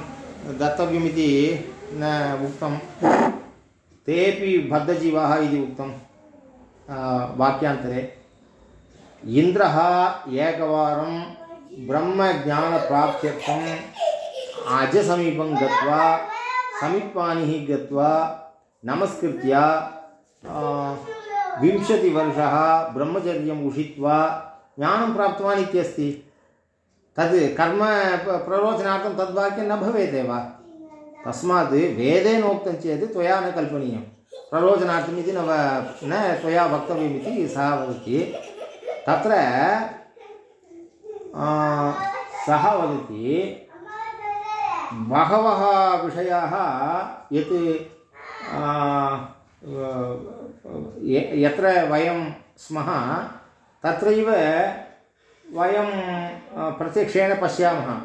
दत्तव्यमिति न उक्तं तेपि बद्धजीवाः इति उक्तं वाक्यान्तरे। इन्द्रः एकवारं ब्रह्मज्ञानप्राप्त्यर्थम् अजसमीपं गत्वा, समीपानिः गत्वा नमस्कृत्य विंशतिवर्षः ब्रह्मचर्यम् उषित्वा ज्ञानं प्राप्तवान् इत्यस्ति। तद् कर्म प्ररोचनार्थं तद्वाक्यं न भवेदेव। तस्मात् वेदेनोक्तं चेत् त्वया न कल्पनीयं। प्ररोचनार्थम् इति न न त्वया वक्तव्यमिति सः वदति। तत्र सः वदति, बहवः विषयाः यत् यत्र वयं स्मः, तत्रैव वयं आ, प्रत्यक्षेण पश्यामः।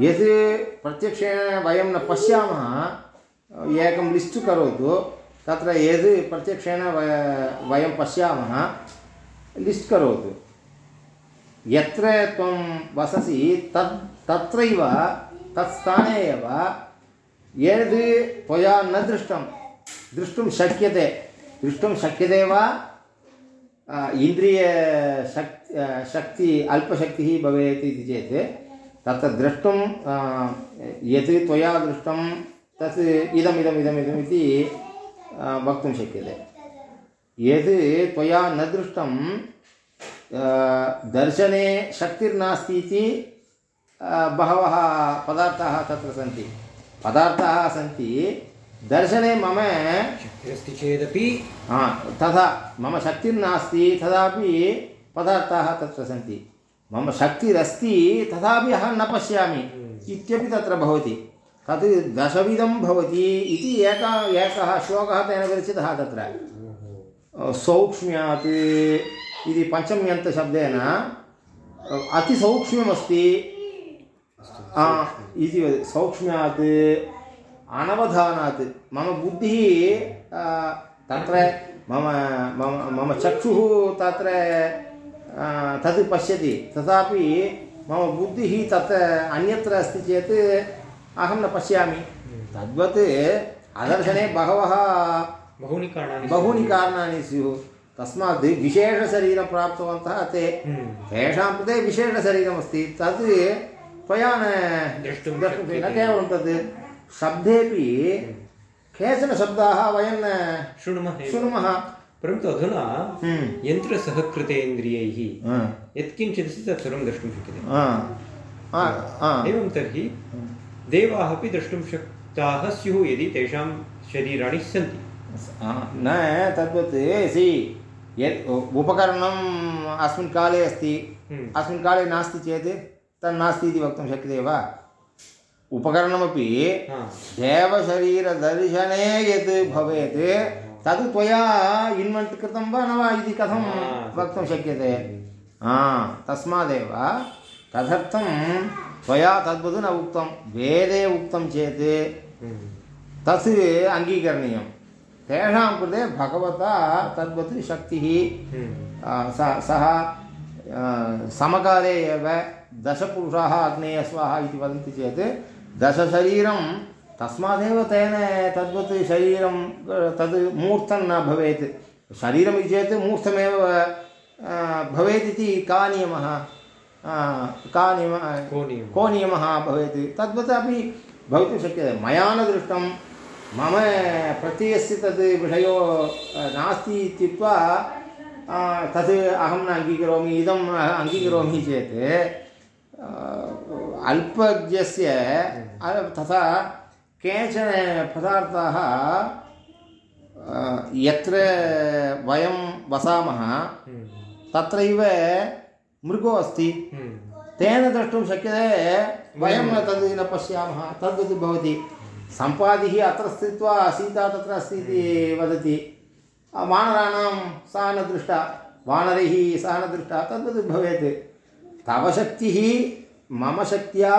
यत् प्रत्यक्षेण वयं न पश्यामः एकं लिस्ट् करोतु तत्र यद् प्रत्यक्षेण वय- वयं पश्यामः लिस्ट् करोतु। यत्र त्वं वससि तत् तत्रैव तत्स्थाने एव यद् त्वया न दृष्टं द्रष्टुं शक्यते द्रष्टुं शक्यते वा आ, इन्द्रियशक् आ, शक्ति अल्पशक्तिः भवेत् इति चेत् तत्र द्रष्टुं यत् त्वया दृष्टं तत् इदमिदम् इदमिदम् इति वक्तुं शक्यते। यद् त्वया न दृष्टं दर्शने शक्तिर्नास्ति इति बहवः पदार्थाः तत्र सन्ति। पदार्थाः सन्ति दर्शने मम शक्तिरस्ति चेदपि। हा तथा मम शक्तिर्नास्ति तथापि पदार्थाः तत्र सन्ति। मम शक्तिरस्ति तथापि अहं न पश्यामि। इत्यपि तत्र भवति। तत् दशविधं भवति इति एका एकः श्लोकः तेन विरचितः तत्र। सौक्ष्म्यात् इति पञ्चम्यन्तशब्देन अतिसौक्ष्म्यमस्ति। इति वद सौक्ष्म्यात् अनवधानात्। मम बुद्धिः तत्र मम मम मम चक्षुः तत्र तत् पश्यति। तथापि मम बुद्धिः तत्र अन्यत्र अस्ति चेत् अहं न पश्यामि। तद्वत् अदर्शने बहवः बहूनि कारणानि बहूनि कारणानि स्युः। तस्मात् विशेषशरीरं प्राप्तवन्तः ते। हम्म। तेषां कृते विशेषशरीरमस्ति। तत् त्वया न द्रष्टुं न केवलं तत्। शब्देपि केचन शब्दाः वयं शृणुमः शृणुमः। परन्तु अधुना हम्म। यन्त्रसहकृतेन्द्रियैः यत्किञ्चित् अस्ति तत् सर्वं द्रष्टुं शक्यते। एवं तर्हि देवाः अपि द्रष्टुं शक्ताः स्युः यदि तेषां शरीराणि सन्ति। न तद्वत् सि यत् उपकरणम् अस्मिन् काले अस्ति हम्म। अस्मिन् काले नास्ति चेत् तन्नास्ति इति वक्तुं शक्यते वा? उपकरणमपि देवशरीरदर्शने यत् भवेत् तद् त्वया इन्वेण्ट् कृतं वा न वा इति कथं वक्तुं शक्यते? हा तस्मादेव तदर्थं त्वया तद्वत् न उक्तं। वेदे उक्तं चेत्। तत् अङ्गीकरणीयं तेषां कृते भगवता तद्वत् शक्तिः स समकाले एव दशपुरुषाः अग्नेय स्वाहा इति वदन्ति चेत् दशशरीरं तस्मादेव तेन तद्वत् शरीरं तद् मूर्तं न भवेत्। शरीरमिति चेत् मूर्तमेव भवेत् इति का नियमः? का नियमः को नियमः? को नियमः भवेत्? तद्वत् अपि भवितुं शक्यते। मया न दृष्टं। मम प्रत्ययस्य तद् विषयो नास्ति इत्युक्त्वा तद् अहं न अङ्गीकरोमि इदम् अङ्गीकरोमि चेत् अल्पज्ञस्य तथा केचन पदार्थाः यत्र वयं वसामः हम्म, तत्रैव मृगो अस्ति। हम्म, तेन द्रष्टुं शक्यते वयं तद् न पश्यामः तद्वत् भवति। सम्पादिः अत्र स्थित्वा सीता तत्र अस्ति इति वदति। वानराणां सा न दृष्टा वानरैः सा न दृष्टा तद्वत् भवेत्। तव शक्तिः मम शक्त्या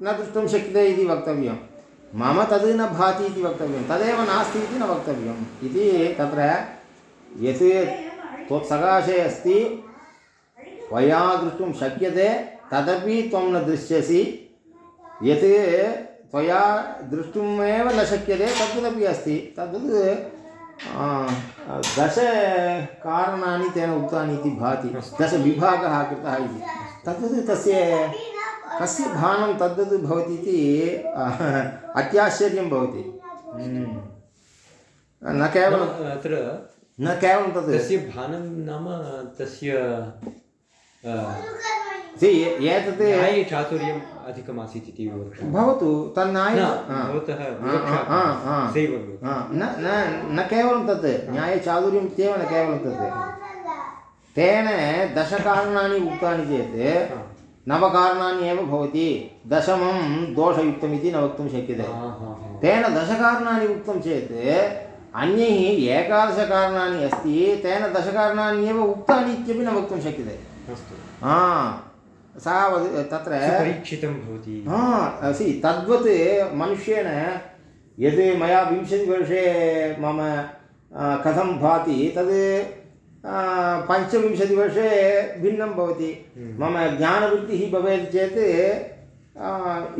न द्रष्टुं शक्यते इति वक्तव्यं मम तद् न भाति इति वक्तव्यं। तदेव नास्ति इति न वक्तव्यम्। इति तत्र यत् त्वत्सकाशे अस्ति त्वया द्रष्टुं शक्यते तदपि त्वं न दृश्यसि। यत् त्वया द्रष्टुमेव न शक्यते तद्वदपि अस्ति। तद्वत् आ, दश कारणानि तेन उक्तानि इति भाति। दशविभागः कृतः इति। तद्वत् तस्य कस्य भानं तद्वत् भवति इति अत्याश्चर्यं भवति। हम्म। न नाम, केवलं अत्र न केवलं तद् तस्य भानं नाम तस्य एतत् चातुर्यम् अधिकमासीत् इति भवतु तन्नाय भवतः न न न केवलं तत् न्यायचातुर्यम् इत्येव न केवलं तत् तेन दशकारणानि उक्तानि चेत्। नवकारणानि एव भवति। दशमं दोषयुक्तमिति न वक्तुं शक्यते। तेन दशकारणानि उक्तं चेत् अन्यैः एकादशकारणानि अस्ति तेन दशकारणानि एव उक्तानि इत्यपि न वक्तुं शक्यते। हा सः वद तत्र सुपरीक्षितं भवति। हा सि तद्वत् मनुष्येण यद् मया विंशतिवर्षे मम कथं भाति तद् पञ्चविंशतिवर्षे भिन्नं भवति। मम ज्ञानवृत्तिः भवेत् चेत्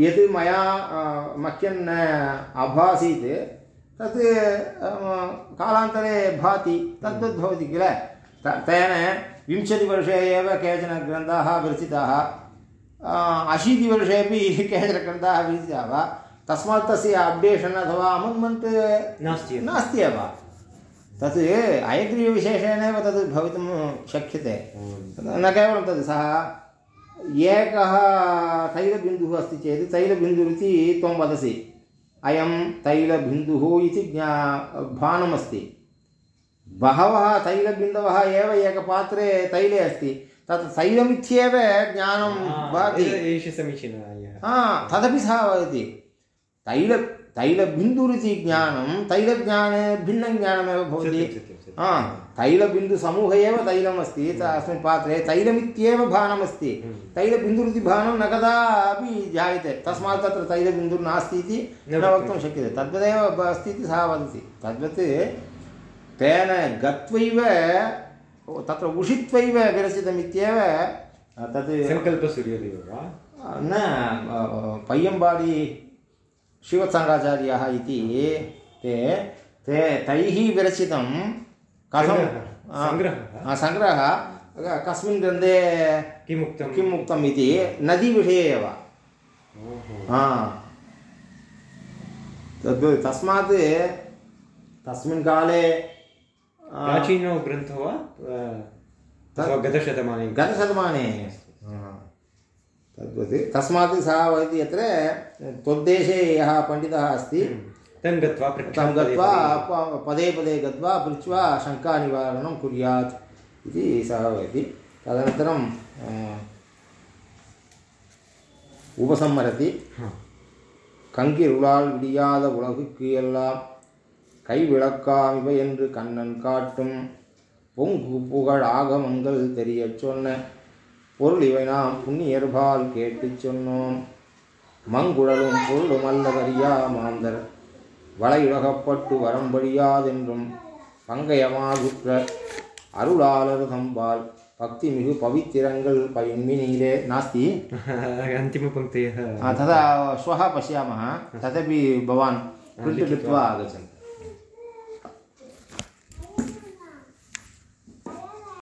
यद् मया मह्यं न अभासीत् तत् कालान्तरे भाति तद्वद् भवति किल? तेन विंशतिवर्षे एव केचन ग्रन्थाः विरचिताः। अशीतिवर्षेपि केचन ग्रन्थाः विरचिताः। तस्मात् तस्य अप्डेशन् अथवा अमण्ड्मेण्ट् नास्ति नास्ति एव। तत् अयग्रीवविशेषेणेव तद् भवितुं शक्यते। न केवलं तद् सः एकः तैलबिन्दुः अस्ति चेत् तैलबिन्दुरिति त्वं वदसि। अयं तैलबिन्दुः इति ज्ञा भानमस्ति। बहवः तैलबिन्दवः एव एकपात्रे तैले अस्ति। तत् तैलमित्येव ज्ञानं एष समीचीनः हा तदपि सः वदति। तैल तैलबिन्दुरिति ज्ञानं तैलज्ञाने भिन्नं ज्ञानमेव भवति। हा तैलबिन्दुसमूहे एव तैलमस्ति अस्मिन् पात्रे तैलमित्येव भानमस्ति तैलबिन्दुरिति भानं न कदापि जायते तस्मात् तत्र तैलबिन्दुर्नास्ति इति न वक्तुं वक्तुं शक्यते तद्वदेव अस्ति इति सः वदति तद्वत् तेन गत्वैव तत्र उषित्वैव विरचितमित्येव तत् सङ्कल्पसूर्योदयो वा न पय्यम्बाडि शिवसङ्गाचार्याः इति ते ते तैः विरचितं कथं? सङ्ग्रहः। कस्मिन् ग्रन्थे किमुक्तं? किम् उक्तम् इति नदीविषये एव। तद् तस्मात् तस्मिन् काले प्राचीनो ग्रन्थो वा? गतशतमाने? गतशतमाने। तद्वत् तस्मात् सः वदति यत्र त्वद्देशे यः पण्डितः अस्ति तं गत्वा तं पृच्छामि गत्वा प- पदे पदे गत्वा पृष्ट्वा शङ्कानिवारणं कुर्यात् इति सः वदति तदनन्तरं आ, उपसंहरति हा। கங்கிருளால் விடியாத உலகுக்கு எல்லாம் கை விளக்காமிவை என்று கண்ணன் காட்டும் பொங்கு புகழ் ஆகமங்கள் தெரியச் சொன்ன பொருள் இவை நாம் புண்ணியர்பால் கேட்டு சொன்னோம். மங்குழலும் பொருளும் அல்லதறியா மாந்தர். வளையுலகப்பட்டு வரம்படியாதென்றும் பங்கயமாகுற்ற அருளாளர் சம்பால் பக்தி மிகு பவித்திரங்கள் பயன்மினிலே நாஸ்தி? अन्तिमपङ्क्तयः तदा श्वः पश्यामः तदपि भवान् प्रिण्ट् कृत्वा आगच्छन्तु